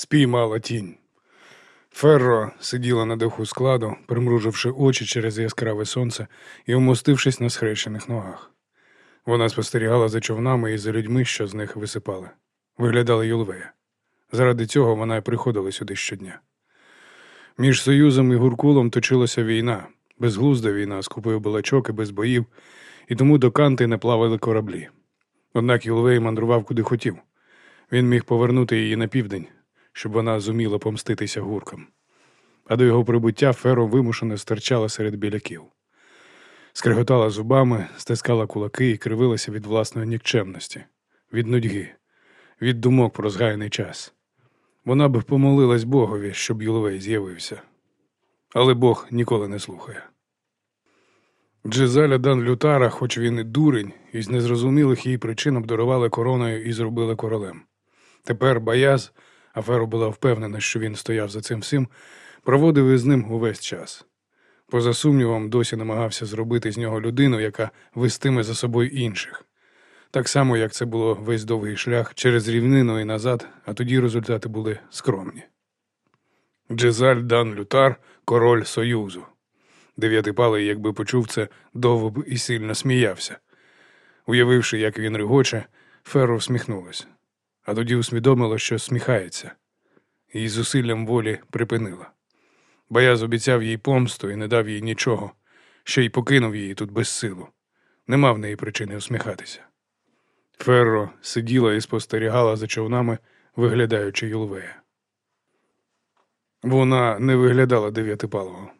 Спіймала тінь. Ферро сиділа на даху складу, примруживши очі через яскраве сонце і умостившись на схрещених ногах. Вона спостерігала за човнами і за людьми, що з них висипали. Виглядала Юлвея. Заради цього вона й приходила сюди щодня. Між Союзом і Гуркулом точилася війна, безглузда війна з купою балачок і без боїв, і тому до канти не плавали кораблі. Однак Юлвей мандрував куди хотів. Він міг повернути її на південь, щоб вона зуміла помститися гуркам. А до його прибуття Феро вимушено стирчала серед біляків. Скриготала зубами, стискала кулаки і кривилася від власної нікчемності, від нудьги, від думок про згаяний час. Вона б помолилась Богові, щоб Юловей з'явився. Але Бог ніколи не слухає. Джезаля Дан Лютара, хоч він і дурень, із незрозумілих її причин обдарували короною і зробили королем. Тепер Баяз, аферу була впевнена, що він стояв за цим всім, проводив із ним увесь час. Поза сумнівом, досі намагався зробити з нього людину, яка вестиме за собою інших. Так само, як це було весь довгий шлях через рівнину і назад, а тоді результати були скромні. Джезаль Дан Лютар, король Союзу. Дев'ятипалий, якби почув це, довго б і сильно сміявся. Уявивши, як він регоче, Ферро всміхнулась, а тоді усвідомила, що сміхається, і зусиллям волі припинила. Бояз обіцяв їй помсту і не дав їй нічого, ще й покинув її тут без силу. Нема в неї причини усміхатися. Ферро сиділа і спостерігала за човнами, виглядаючи Юлвея. Вона не виглядала дев'ятипалого.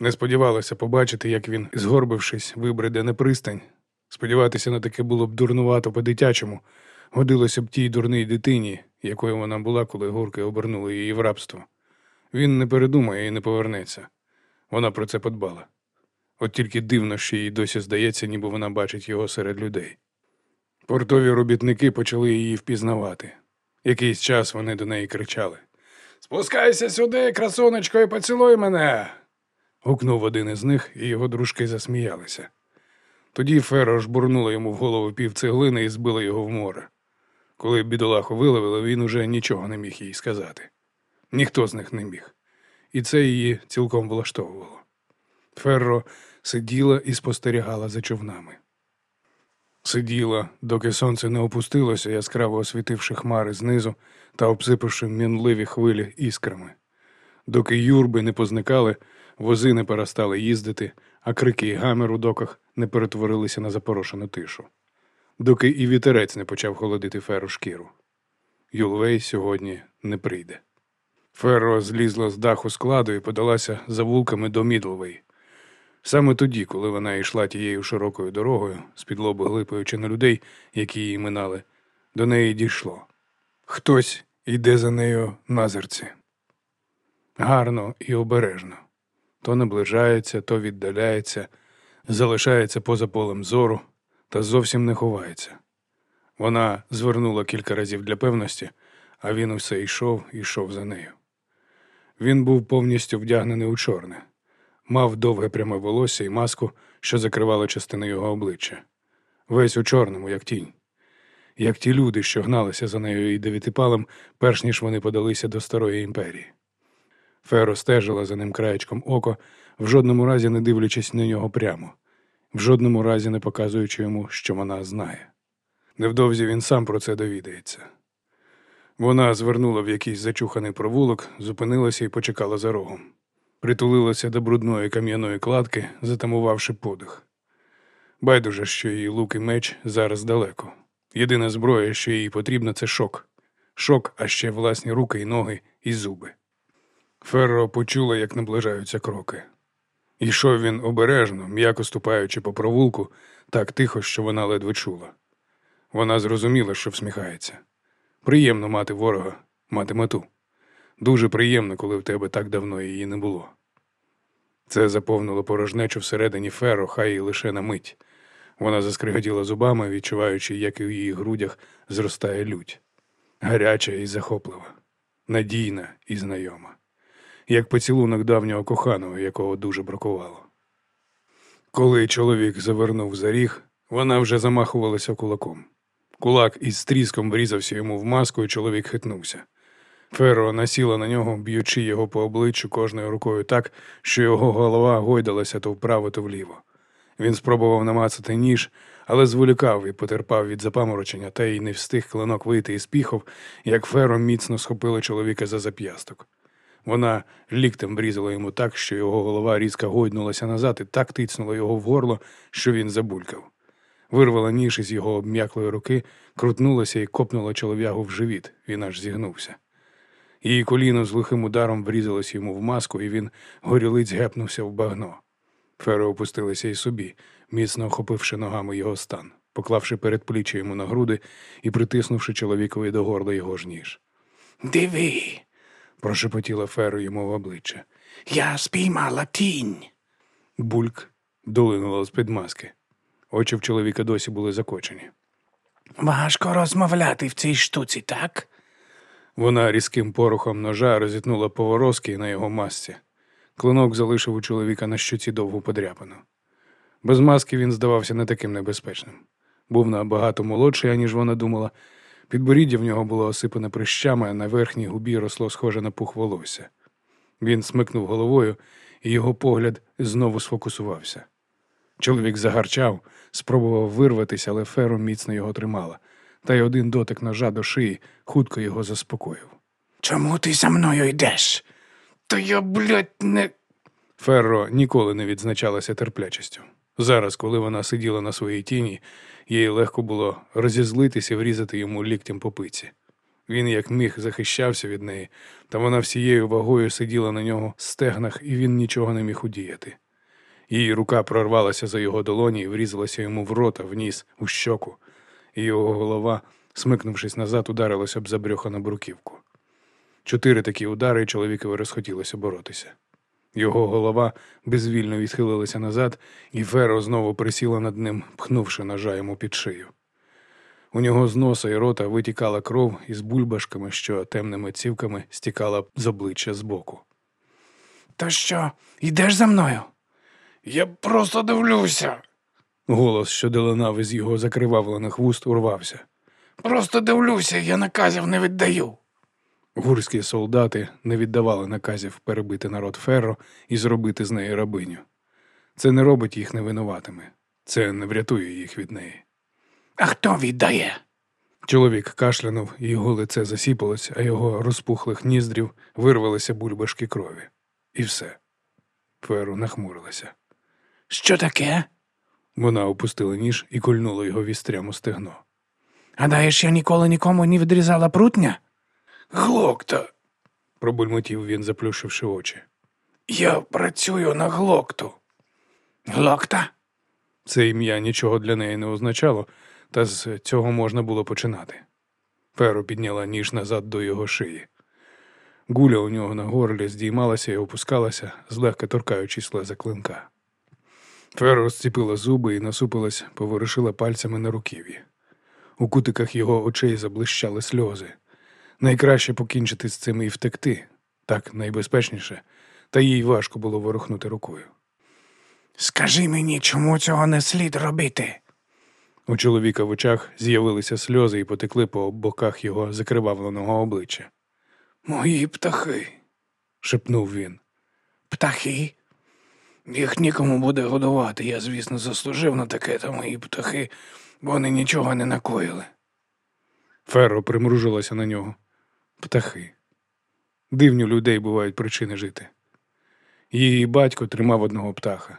Не сподівалася побачити, як він, згорбившись, вибреде на пристань. Сподіватися на таке було б дурнувато по-дитячому, годилося б тій дурній дитині, якою вона була, коли гурки обернули її в рабство. Він не передумає і не повернеться. Вона про це подбала. От тільки дивно, що їй досі здається, ніби вона бачить його серед людей. Портові робітники почали її впізнавати. Якийсь час вони до неї кричали Спускайся сюди, красонечко, і поцілуй мене. гукнув один із них, і його дружки засміялися. Тоді Феро жбурнула йому в голову пів цеглини і збила його в море. Коли бідолаху виловили, він уже нічого не міг їй сказати. Ніхто з них не міг. І це її цілком влаштовувало. Ферро сиділа і спостерігала за човнами. Сиділа, доки сонце не опустилося, яскраво освітивши хмари знизу та обсипавши мінливі хвилі іскрами. Доки юрби не позникали, вози не перестали їздити, а крики і гамір у доках не перетворилися на запорошену тишу. Доки і вітерець не почав холодити феру шкіру. Юлвей сьогодні не прийде. Ферро злізла з даху складу і подалася за вулками до Мідлвей. Саме тоді, коли вона йшла тією широкою дорогою, з-під лобу глипаючи на людей, які її минали, до неї дійшло. Хтось йде за нею на зерці. Гарно і обережно. То наближається, то віддаляється, залишається поза полем зору та зовсім не ховається. Вона звернула кілька разів для певності, а він усе йшов і йшов за нею. Він був повністю вдягнений у чорне, мав довге пряме волосся і маску, що закривала частину його обличчя. Весь у чорному, як тінь. Як ті люди, що гналися за нею і дев'ятипалем, перш ніж вони подалися до старої імперії. Феро стежила за ним краєчком ока, в жодному разі не дивлячись на нього прямо, в жодному разі не показуючи йому, що вона знає. Невдовзі він сам про це довідається. Вона звернула в якийсь зачуханий провулок, зупинилася і почекала за рогом. Притулилася до брудної кам'яної кладки, затамувавши подих. Байдуже, що її лук і меч зараз далеко. Єдина зброя, що їй потрібна, це шок. Шок, а ще власні руки і ноги і зуби. Ферро почула, як наближаються кроки. Йшов він обережно, м'яко ступаючи по провулку, так тихо, що вона ледве чула. Вона зрозуміла, що всміхається. Приємно мати ворога, мати мету. Дуже приємно, коли в тебе так давно її не було. Це заповнило порожнечу всередині Феро, хай і лише на мить. Вона заскриготіла зубами, відчуваючи, як і в її грудях зростає лють. Гаряча і захоплива, надійна і знайома, як поцілунок давнього коханого, якого дуже бракувало. Коли чоловік завернув за ріг, вона вже замахувалася кулаком. Кулак із стріском врізався йому в маску, і чоловік хитнувся. Феро насіла на нього, б'ючи його по обличчю кожною рукою так, що його голова гойдалася то вправо, то вліво. Він спробував намацати ніж, але зволікав і потерпав від запаморочення, та й не встиг клинок вийти із піхов, як Феро міцно схопила чоловіка за зап'ясток. Вона ліктем врізала йому так, що його голова різко гойднулася назад і так тицнула його в горло, що він забулькав. Вирвала ніж із його обм'яклої руки, крутнулася і копнула чолов'ягу в живіт. Він аж зігнувся. Її коліно з глухим ударом врізалось йому в маску, і він горілиць гепнувся в багно. Феро опустилася і собі, міцно охопивши ногами його стан, поклавши передпліччя йому на груди і притиснувши чоловікові до горла його ж ніж. Диви, Прошепотіла Феро йому в обличчя. я спіймала тінь. Бульк долинуло з-під маски. Очі в чоловіка досі були закочені. Важко розмовляти в цій штуці, так? Вона різким порохом ножа розітнула поворозки на його масці. Клинок залишив у чоловіка на щоці довгу подряпину. Без маски він здавався не таким небезпечним. Був набагато молодший, аніж вона думала. Підборіддя в нього було осипане прищами, а на верхній губі росло схоже на пух волосся. Він смикнув головою, і його погляд знову сфокусувався. Чоловік загарчав, спробував вирватися, але Феро міцно його тримала, та й один дотик ножа до шиї хутко його заспокоїв. Чому ти за мною йдеш? То я, блядь, не. Ферро ніколи не відзначалася терплячістю. Зараз, коли вона сиділа на своїй тіні, їй легко було розізлитися і врізати йому ліктем по пиці. Він як міг захищався від неї, та вона всією вагою сиділа на нього в стегнах, і він нічого не міг удіяти. Її рука прорвалася за його долоні і врізалася йому в рота, в ніс, у щоку, і його голова, смикнувшись назад, ударилася б об забрюхану бруківку. Чотири такі удари, і чоловікові розхотілося боротися. Його голова безвільно відхилилася назад, і Феро знову присіла над ним, пхнувши ножа йому під шию. У нього з носа і рота витікала кров із бульбашками, що темними цівками стікала з обличчя збоку. То що, йдеш за мною? Я просто дивлюся. Голос, що долинав із його закривавлених вуст, урвався. Просто дивлюся, я наказів не віддаю. Гурські солдати не віддавали наказів перебити народ Ферро і зробити з неї рабиню. Це не робить їх невинуватими, це не врятує їх від неї. А хто віддає? Чоловік кашлянув, і його лице засіпалось, а його розпухлих ніздрів вирвалися бульбашки крові. І все. Ферро нахмурилася. Що таке? Вона опустила ніж і кольнула його вістрям у стегно. Гадаєш, я ніколи нікому не відрізала прутня? Глокта. пробульмотів він, заплющивши очі. Я працюю на глокту. Глокта? Це ім'я нічого для неї не означало, та з цього можна було починати. Феро підняла ніж назад до його шиї. Гуля у нього на горлі здіймалася і опускалася, злегка торкаючись леза клинка. Феро розціпила зуби і насупилась, поворушила пальцями на руків'ї. У кутиках його очей заблищали сльози. Найкраще покінчити з цим і втекти, так найбезпечніше, та їй важко було ворухнути рукою. Скажи мені, чому цього не слід робити? У чоловіка в очах з'явилися сльози і потекли по боках його закривавленого обличчя. Мої птахи. шепнув він. Птахи? Їх нікому буде годувати. Я, звісно, заслужив на таке, та мої птахи, вони нічого не накоїли. Ферро примружилася на нього. Птахи. Дивні людей бувають причини жити. Її батько тримав одного птаха.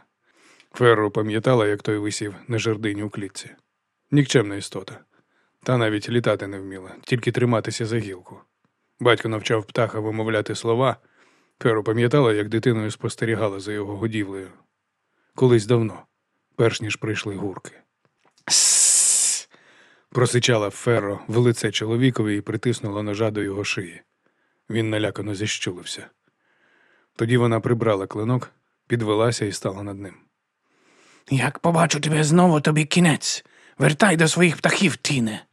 Ферро пам'ятала, як той висів на жердині у клітці. Нікчемна істота. Та навіть літати не вміла, тільки триматися за гілку. Батько навчав птаха вимовляти слова. Ферро пам'ятала, як дитиною спостерігала за його годівлею. Колись давно, перш ніж прийшли гурки. Просичала Ферро в лице чоловікові і притиснула ножа до його шиї. Він налякано зіщулився. Тоді вона прибрала клинок, підвелася і стала над ним. Як побачу тебе знову, тобі кінець. Вертай до своїх птахів, Тіне.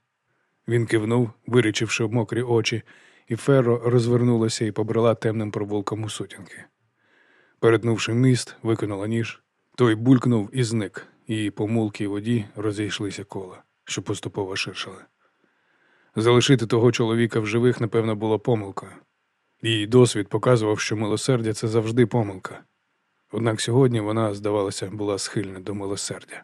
Він кивнув, вирічивши мокрі очі, і Ферро розвернулася і побрела темним провулком у сутінки. Перетнувши міст, викинула ніж. Той булькнув і зник, і по мулкій воді розійшлися кола, що поступово ширшали. Залишити того чоловіка в живих, напевно, було помилкою. Її досвід показував, що милосердя це завжди помилка. Однак сьогодні вона, здавалося, була схильна до милосердя.